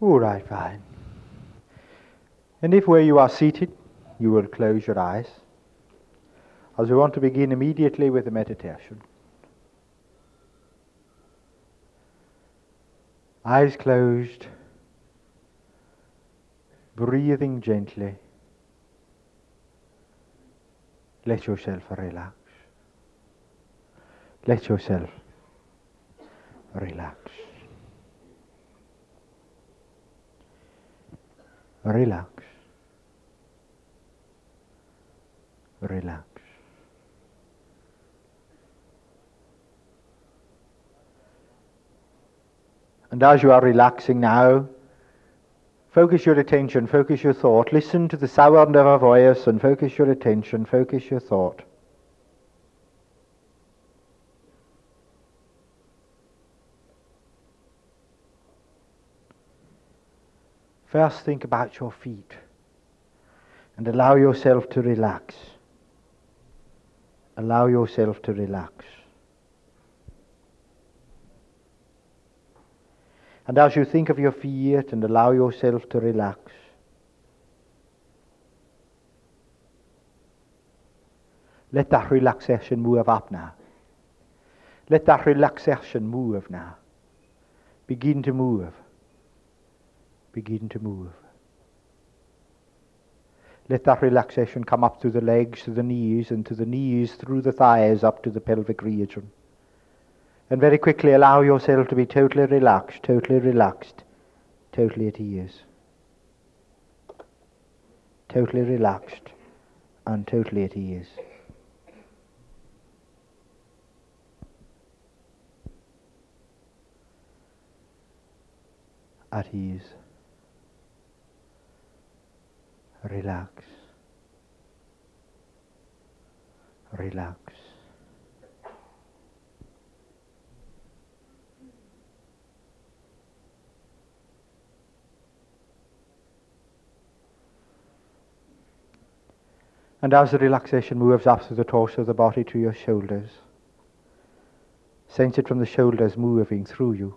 All right, fine. And if where you are seated, you will close your eyes, as we want to begin immediately with the meditation. Eyes closed, breathing gently. Let yourself relax. Let yourself relax. Relax. Relax. And as you are relaxing now, focus your attention, focus your thought. Listen to the sound of our voice and focus your attention, focus your thought. First, think about your feet and allow yourself to relax. Allow yourself to relax. And as you think of your feet and allow yourself to relax, let that relaxation move up now. Let that relaxation move now. Begin to move. Begin to move. Let that relaxation come up through the legs, to the knees, and to the knees through the thighs up to the pelvic region. And very quickly allow yourself to be totally relaxed, totally relaxed, totally at ease. Totally relaxed and totally at ease. At ease. Relax. Relax. And as the relaxation moves up through the torso of the body to your shoulders, sense it from the shoulders moving through you,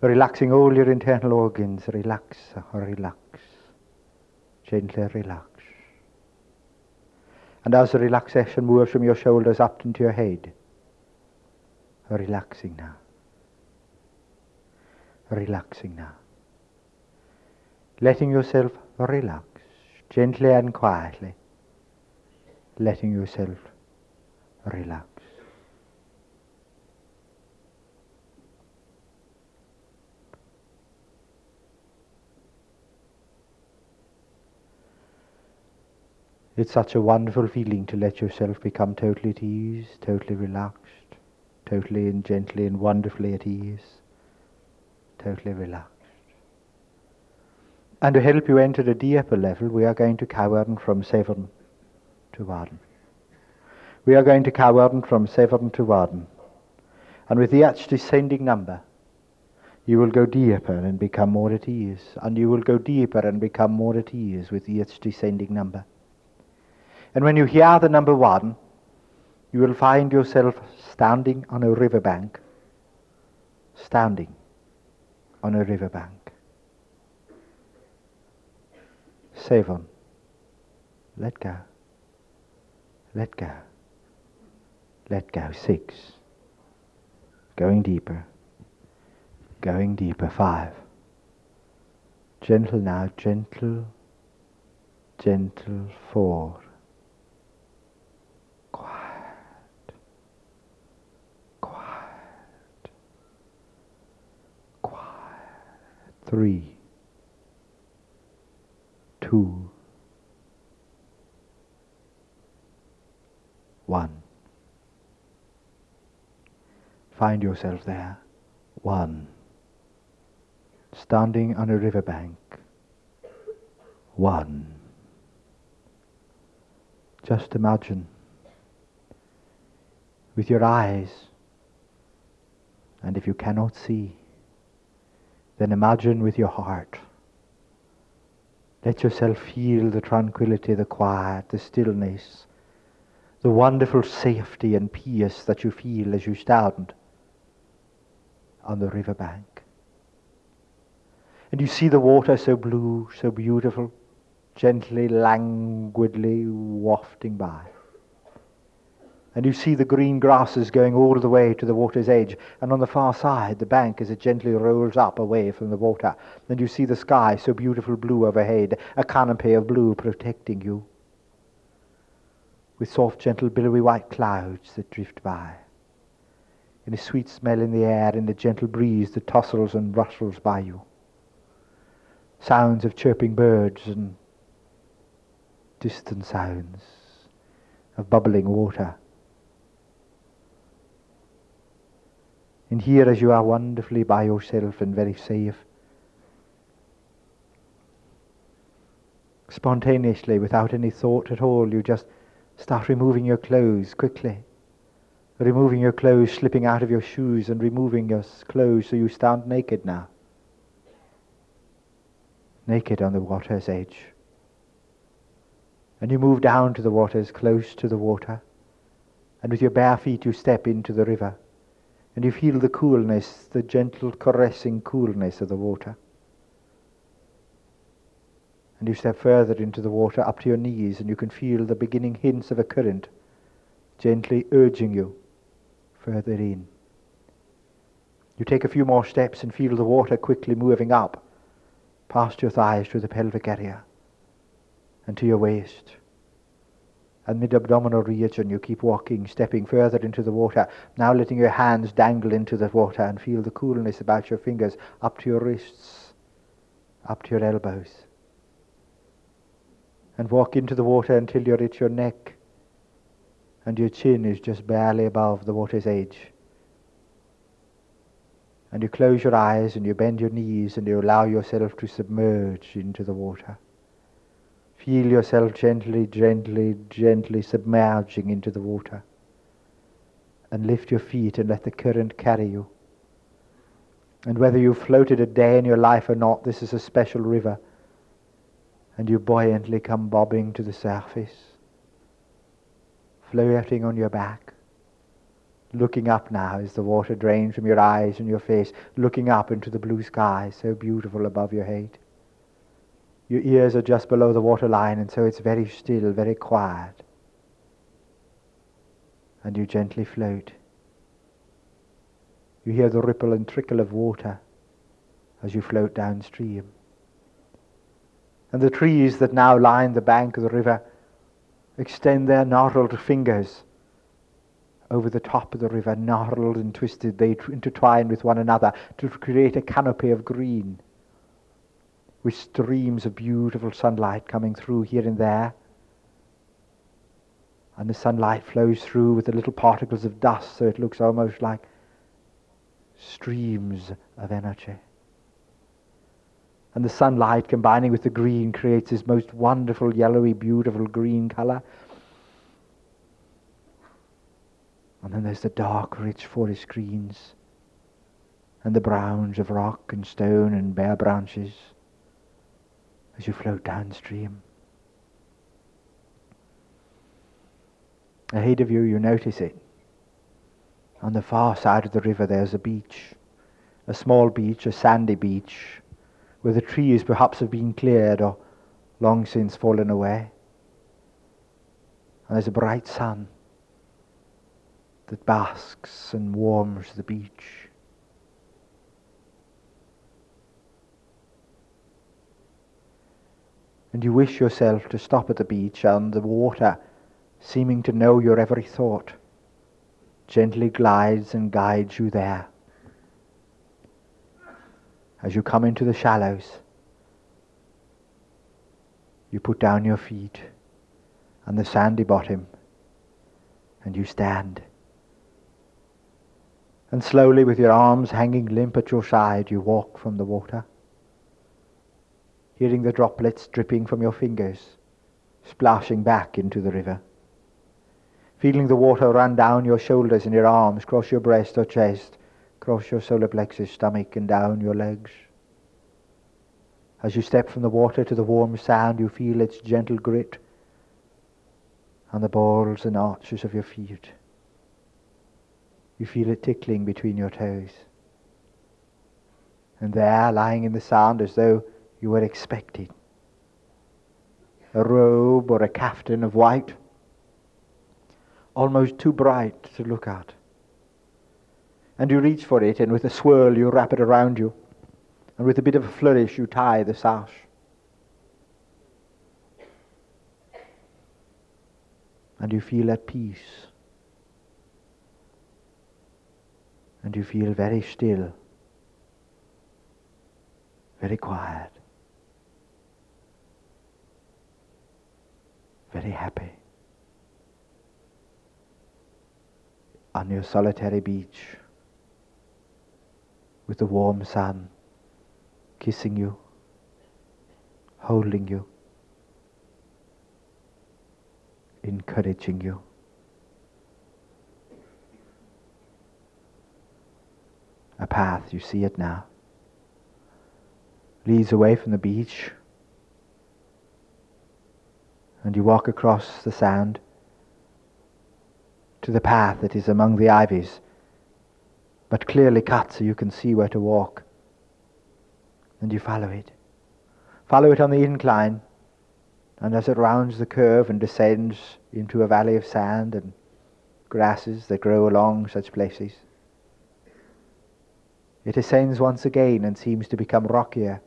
relaxing all your internal organs. Relax, relax, gently relax. And as the relaxation moves from your shoulders up into your head, relaxing now. Relaxing now. Letting yourself relax gently and quietly, letting yourself relax. It's such a wonderful feeling to let yourself become totally at ease, totally relaxed, totally and gently and wonderfully at ease, totally relaxed. And to help you enter the deeper level, we are going to count from seven to one. We are going to count from seven to one. And with each descending number, you will go deeper and become more at ease. And you will go deeper and become more at ease with each descending number. And when you hear the number one, you will find yourself standing on a riverbank. Standing on a riverbank. seven. Let go. Let go. Let go. Six. Going deeper. Going deeper. Five. Gentle now. Gentle. Gentle. Four. Quiet. Quiet. Quiet. Three two, one. Find yourself there, one. Standing on a riverbank, one. Just imagine with your eyes, and if you cannot see, then imagine with your heart. Let yourself feel the tranquility, the quiet, the stillness, the wonderful safety and peace that you feel as you stand on the river bank. And you see the water so blue, so beautiful, gently, languidly wafting by. And you see the green grasses going all the way to the water's edge. And on the far side, the bank as it gently rolls up away from the water. And you see the sky so beautiful blue overhead, a canopy of blue protecting you. With soft, gentle, billowy white clouds that drift by. In a sweet smell in the air, in the gentle breeze that tossles and rustles by you. Sounds of chirping birds and distant sounds of bubbling water And here, as you are wonderfully by yourself and very safe, spontaneously, without any thought at all, you just start removing your clothes quickly. Removing your clothes, slipping out of your shoes, and removing your clothes so you stand naked now. Naked on the water's edge. And you move down to the waters, close to the water, and with your bare feet you step into the river and you feel the coolness, the gentle caressing coolness of the water. And you step further into the water up to your knees and you can feel the beginning hints of a current gently urging you further in. You take a few more steps and feel the water quickly moving up past your thighs to the pelvic area and to your waist and mid-abdominal region you keep walking, stepping further into the water, now letting your hands dangle into the water and feel the coolness about your fingers up to your wrists, up to your elbows. And walk into the water until you're at your neck and your chin is just barely above the water's edge. And you close your eyes and you bend your knees and you allow yourself to submerge into the water. Feel yourself gently, gently, gently submerging into the water. And lift your feet and let the current carry you. And whether you've floated a day in your life or not, this is a special river. And you buoyantly come bobbing to the surface, floating on your back, looking up now as the water drains from your eyes and your face, looking up into the blue sky so beautiful above your head. Your ears are just below the waterline, and so it's very still, very quiet. And you gently float. You hear the ripple and trickle of water as you float downstream. And the trees that now line the bank of the river extend their gnarled fingers over the top of the river, gnarled and twisted. They intertwine with one another to create a canopy of green with streams of beautiful sunlight coming through here and there. And the sunlight flows through with the little particles of dust, so it looks almost like streams of energy. And the sunlight combining with the green creates this most wonderful, yellowy, beautiful green color. And then there's the dark, rich forest greens and the browns of rock and stone and bare branches as you float downstream. Ahead of you, you notice it. On the far side of the river, there's a beach, a small beach, a sandy beach, where the trees perhaps have been cleared or long since fallen away. And there's a bright sun that basks and warms the beach. And you wish yourself to stop at the beach and the water, seeming to know your every thought, gently glides and guides you there. As you come into the shallows, you put down your feet on the sandy bottom and you stand. And slowly, with your arms hanging limp at your side, you walk from the water hearing the droplets dripping from your fingers, splashing back into the river. Feeling the water run down your shoulders and your arms, cross your breast or chest, cross your solar plexus, stomach, and down your legs. As you step from the water to the warm sand, you feel its gentle grit on the balls and arches of your feet. You feel it tickling between your toes. And there, lying in the sand as though you were expected, a robe or a caftan of white, almost too bright to look at. And you reach for it, and with a swirl you wrap it around you, and with a bit of a flourish you tie the sash. And you feel at peace. And you feel very still, very quiet. Very happy on your solitary beach with the warm sun kissing you, holding you, encouraging you. A path, you see it now, leads away from the beach and you walk across the sand to the path that is among the ivies, but clearly cut so you can see where to walk. And you follow it. Follow it on the incline, and as it rounds the curve and descends into a valley of sand and grasses that grow along such places, it ascends once again and seems to become rockier,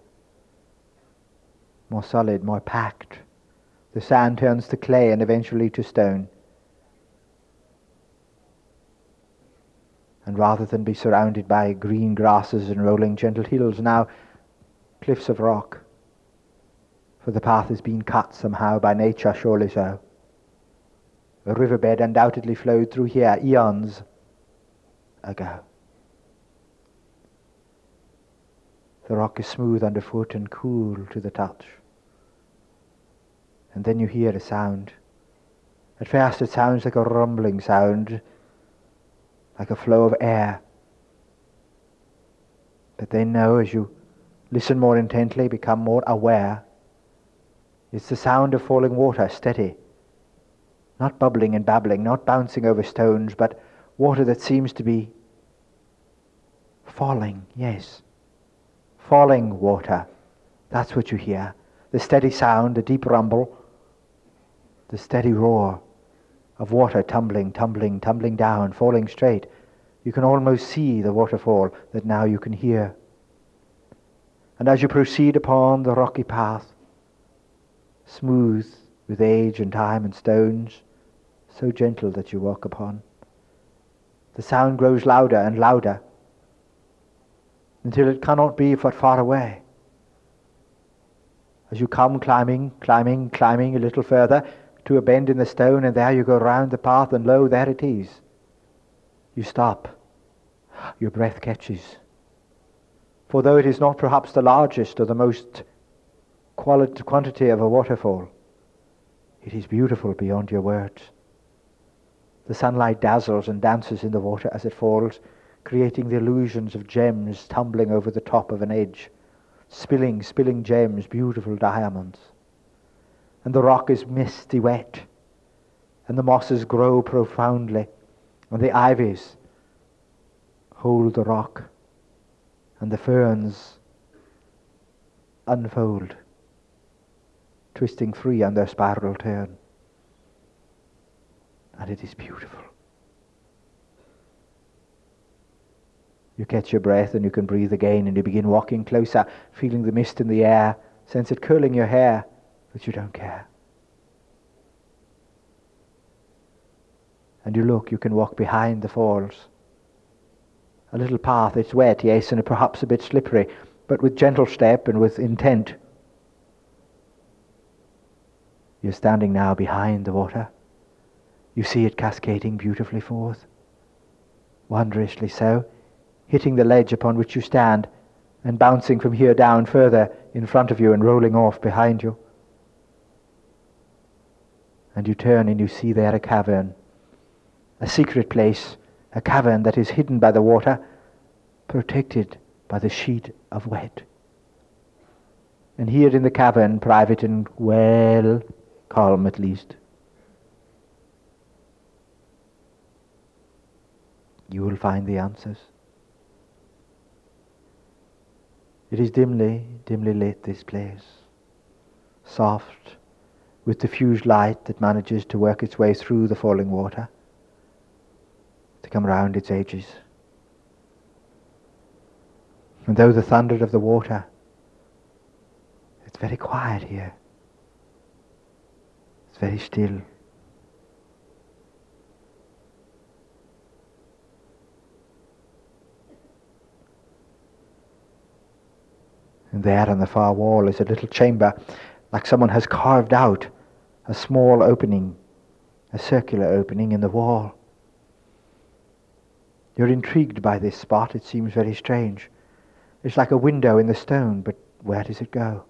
more solid, more packed. The sand turns to clay and eventually to stone. And rather than be surrounded by green grasses and rolling gentle hills, now cliffs of rock. For the path has been cut somehow by nature, surely so. A riverbed undoubtedly flowed through here eons ago. The rock is smooth underfoot and cool to the touch and then you hear a sound. At first it sounds like a rumbling sound, like a flow of air. But then now, as you listen more intently, become more aware, it's the sound of falling water, steady. Not bubbling and babbling, not bouncing over stones, but water that seems to be falling, yes. Falling water. That's what you hear. The steady sound, the deep rumble the steady roar of water tumbling, tumbling, tumbling down, falling straight. You can almost see the waterfall that now you can hear. And as you proceed upon the rocky path, smooth with age and time and stones, so gentle that you walk upon, the sound grows louder and louder until it cannot be but far away. As you come climbing, climbing, climbing a little further, to a bend in the stone, and there you go round the path, and lo, there it is. You stop. Your breath catches. For though it is not perhaps the largest or the most quality, quantity of a waterfall, it is beautiful beyond your words. The sunlight dazzles and dances in the water as it falls, creating the illusions of gems tumbling over the top of an edge, spilling, spilling gems, beautiful diamonds and the rock is misty wet, and the mosses grow profoundly, and the ivies hold the rock, and the ferns unfold, twisting free on their spiral turn. And it is beautiful. You catch your breath and you can breathe again, and you begin walking closer, feeling the mist in the air, sense it curling your hair but you don't care. And you look, you can walk behind the falls. A little path, it's wet, yes, and perhaps a bit slippery, but with gentle step and with intent. You're standing now behind the water. You see it cascading beautifully forth, wondrously so, hitting the ledge upon which you stand, and bouncing from here down further in front of you and rolling off behind you and you turn and you see there a cavern, a secret place, a cavern that is hidden by the water, protected by the sheet of wet. And here in the cavern, private and well calm at least, you will find the answers. It is dimly, dimly lit, this place. Soft, with the diffused light that manages to work its way through the falling water, to come round its edges. And though the thunder of the water, it's very quiet here. It's very still. And there on the far wall is a little chamber, like someone has carved out a small opening, a circular opening in the wall. You're intrigued by this spot. It seems very strange. It's like a window in the stone, but where does it go?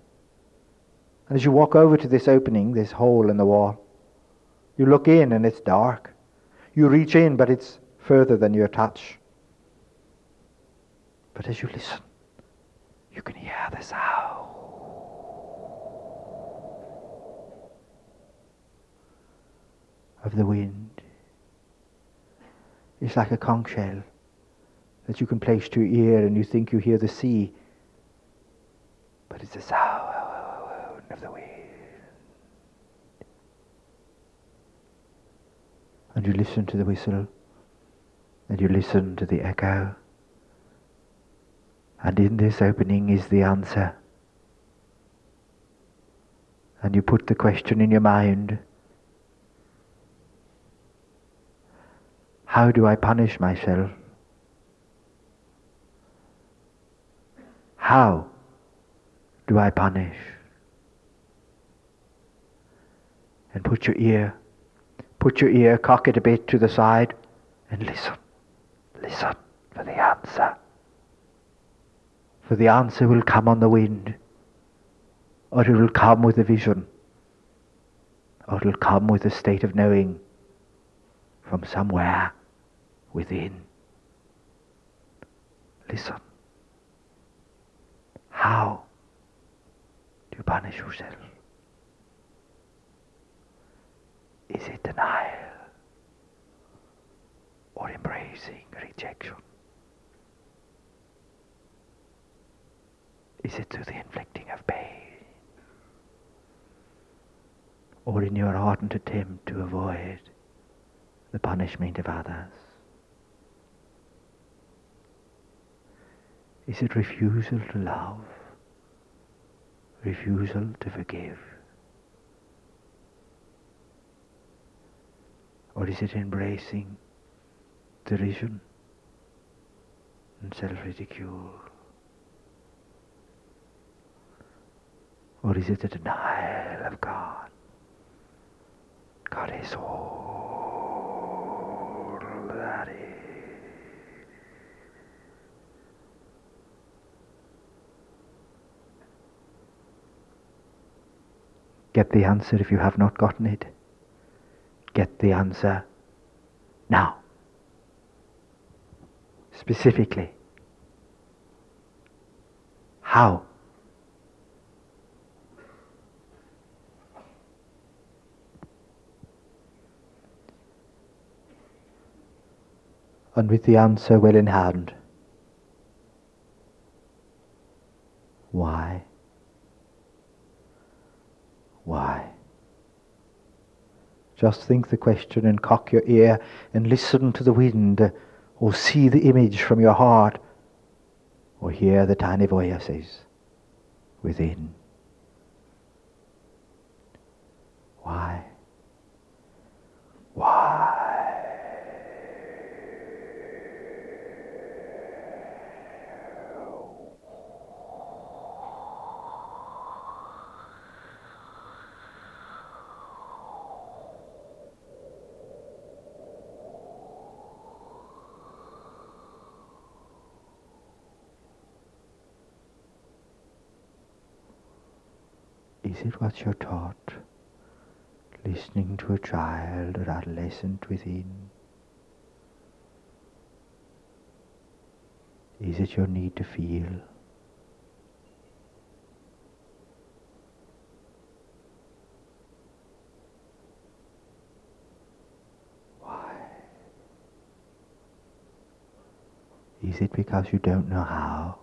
And as you walk over to this opening, this hole in the wall, you look in and it's dark. You reach in, but it's further than your touch. But as you listen, you can hear the sound the wind. It's like a conch shell that you can place to your ear and you think you hear the sea, but it's the sound of the wind. And you listen to the whistle, and you listen to the echo. And in this opening is the answer. And you put the question in your mind How do I punish myself? How do I punish? And put your ear, put your ear, cock it a bit to the side, and listen. Listen for the answer for the answer will come on the wind, or it will come with a vision, or it will come with a state of knowing from somewhere within. Listen. How do you punish yourself? Is it denial or embracing rejection? Is it through the inflicting of pain? Or in your ardent attempt to avoid the punishment of others? Is it refusal to love? Refusal to forgive? Or is it embracing derision and self-ridicule? Or is it a denial of God? God is all Get the answer if you have not gotten it. Get the answer now. Specifically. How? and with the answer well in hand. Why? Why? Just think the question and cock your ear and listen to the wind or see the image from your heart or hear the tiny voices within. Why? Is it what you're taught? Listening to a child or adolescent within? Is it your need to feel? Why? Is it because you don't know how?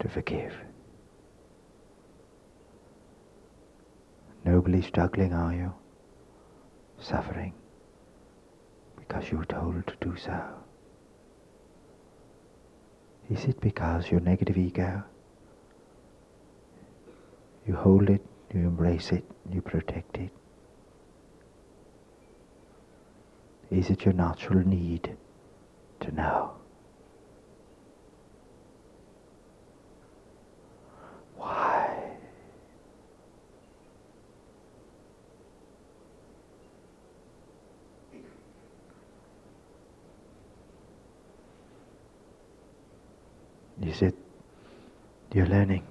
to forgive. Nobly struggling, are you? Suffering because you're told to do so. Is it because your negative ego? You hold it, you embrace it, you protect it. Is it your natural need to know? Is it you're learning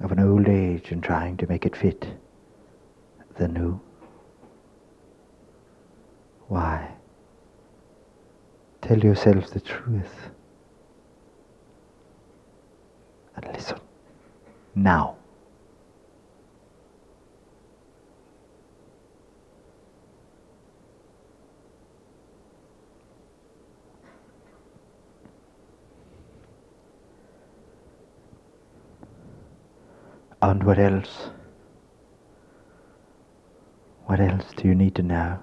of an old age and trying to make it fit the new? Why? Tell yourself the truth and listen now. And what else? What else do you need to know?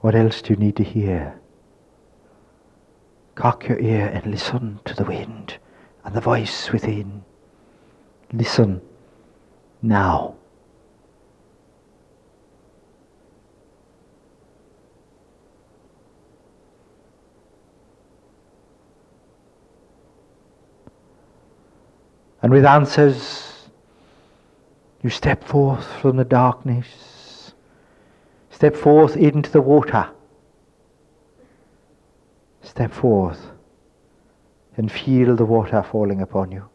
What else do you need to hear? Cock your ear and listen to the wind and the voice within. Listen now. And with answers, you step forth from the darkness, step forth into the water, step forth and feel the water falling upon you.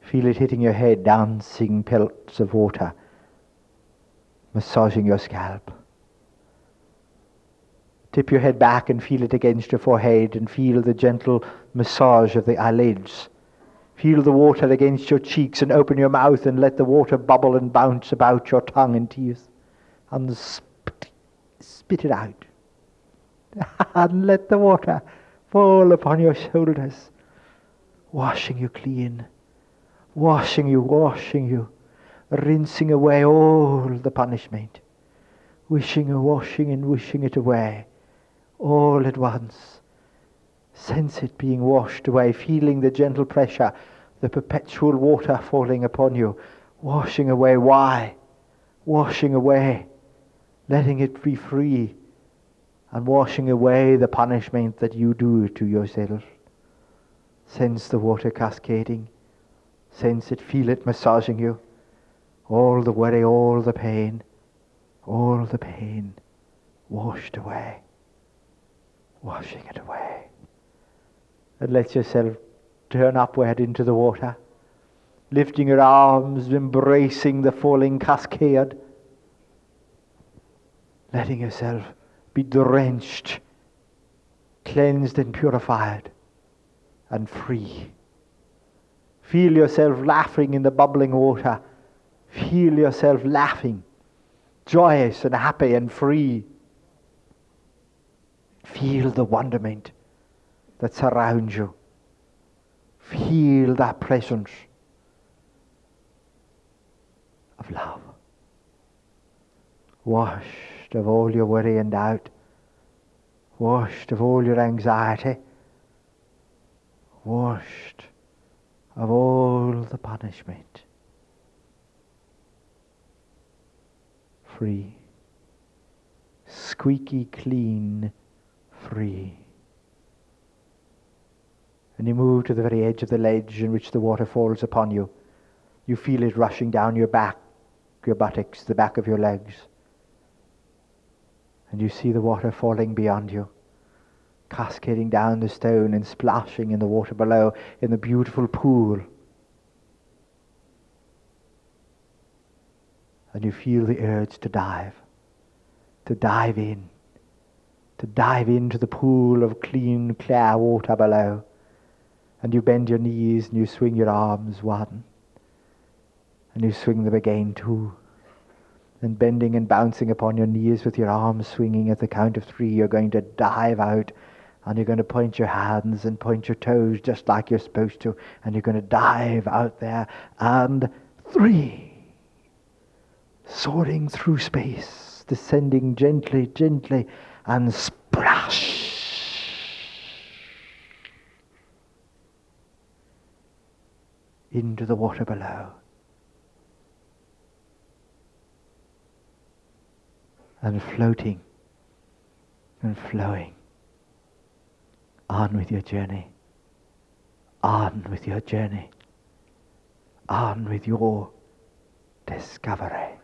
Feel it hitting your head, dancing pelts of water, massaging your scalp. Tip your head back and feel it against your forehead and feel the gentle massage of the eyelids Feel the water against your cheeks and open your mouth and let the water bubble and bounce about your tongue and teeth. And spit, spit it out. and let the water fall upon your shoulders, washing you clean, washing you, washing you, rinsing away all the punishment, wishing and washing and wishing it away all at once Sense it being washed away, feeling the gentle pressure, the perpetual water falling upon you, washing away. Why? Washing away, letting it be free, and washing away the punishment that you do to yourself. Sense the water cascading. Sense it, feel it massaging you. All the worry, all the pain, all the pain washed away, washing it away and let yourself turn upward into the water, lifting your arms, embracing the falling cascade, letting yourself be drenched, cleansed and purified, and free. Feel yourself laughing in the bubbling water. Feel yourself laughing, joyous and happy and free. Feel the wonderment that surrounds you. Feel that presence of love. Washed of all your worry and doubt. Washed of all your anxiety. Washed of all the punishment. Free. Squeaky clean. Free and you move to the very edge of the ledge in which the water falls upon you. You feel it rushing down your back, your buttocks, the back of your legs. And you see the water falling beyond you, cascading down the stone and splashing in the water below in the beautiful pool. And you feel the urge to dive, to dive in, to dive into the pool of clean, clear water below and you bend your knees and you swing your arms one. And you swing them again two. And bending and bouncing upon your knees with your arms swinging at the count of three, you're going to dive out And you're going to point your hands and point your toes just like you're supposed to. And you're going to dive out there. And three. Soaring through space, descending gently, gently, and splash. Into the water below. And floating and flowing. On with your journey. On with your journey. On with your discovery.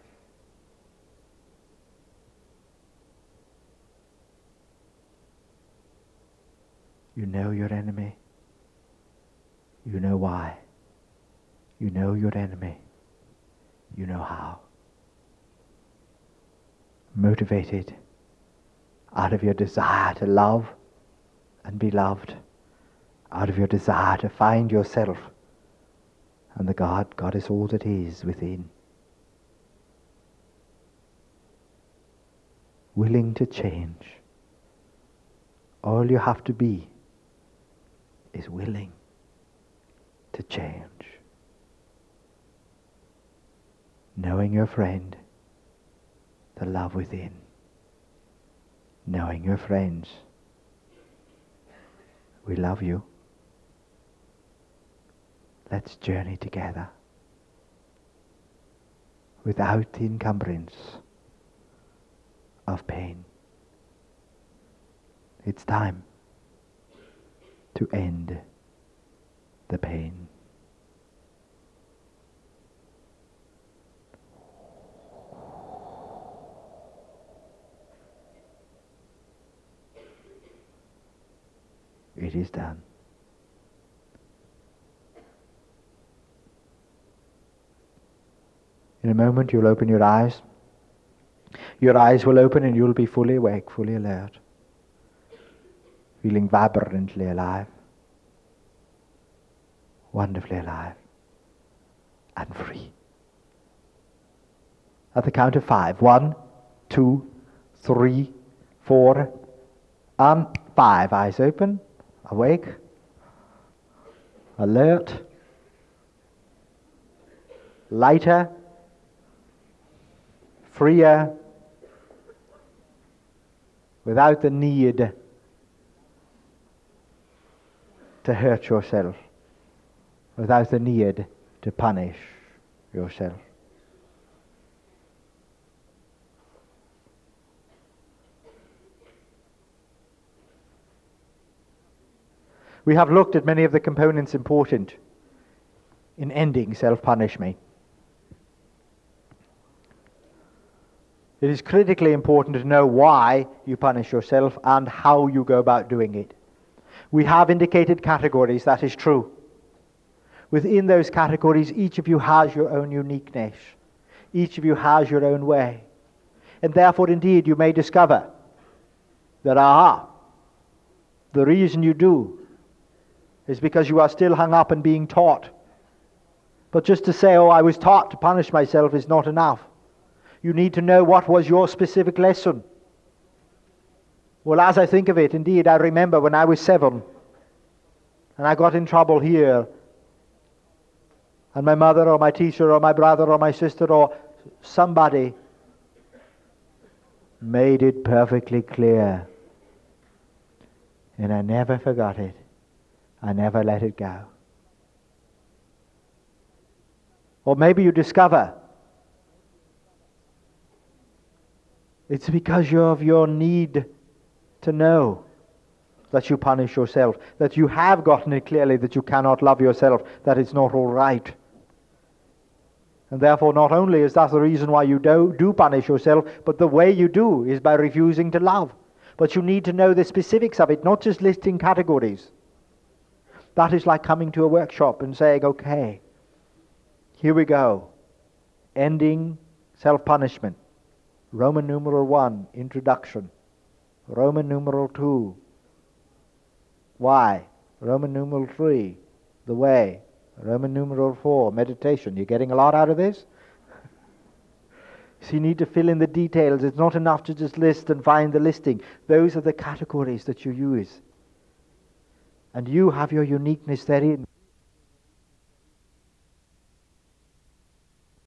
You know your enemy. You know why. You know your enemy. You know how. Motivated out of your desire to love and be loved, out of your desire to find yourself and the God, God is all that is within. Willing to change. All you have to be is willing to change. Knowing your friend, the love within. Knowing your friends, we love you. Let's journey together without the encumbrance of pain. It's time to end the pain. It is done. In a moment, you'll open your eyes. Your eyes will open and you'll be fully awake, fully alert, feeling vibrantly alive, wonderfully alive, and free. At the count of five. One, two, three, four, and five. Eyes open, awake, alert, lighter, freer, without the need to hurt yourself, without the need to punish yourself. We have looked at many of the components important in ending self punishment. It is critically important to know why you punish yourself and how you go about doing it. We have indicated categories, that is true. Within those categories, each of you has your own uniqueness. Each of you has your own way. And therefore, indeed, you may discover that, aha, the reason you do is because you are still hung up and being taught. But just to say, oh, I was taught to punish myself is not enough. You need to know what was your specific lesson. Well, as I think of it, indeed, I remember when I was seven and I got in trouble here, and my mother or my teacher or my brother or my sister or somebody made it perfectly clear. And I never forgot it. I never let it go. Or maybe you discover It's because of your need to know that you punish yourself, that you have gotten it clearly that you cannot love yourself, that it's not all right. And therefore, not only is that the reason why you do, do punish yourself, but the way you do is by refusing to love. But you need to know the specifics of it, not just listing categories. That is like coming to a workshop and saying, okay, here we go. Ending self punishment. Roman numeral 1, introduction. Roman numeral 2, why? Roman numeral 3, the way. Roman numeral 4, meditation. You're getting a lot out of this? so you need to fill in the details. It's not enough to just list and find the listing. Those are the categories that you use. And you have your uniqueness therein.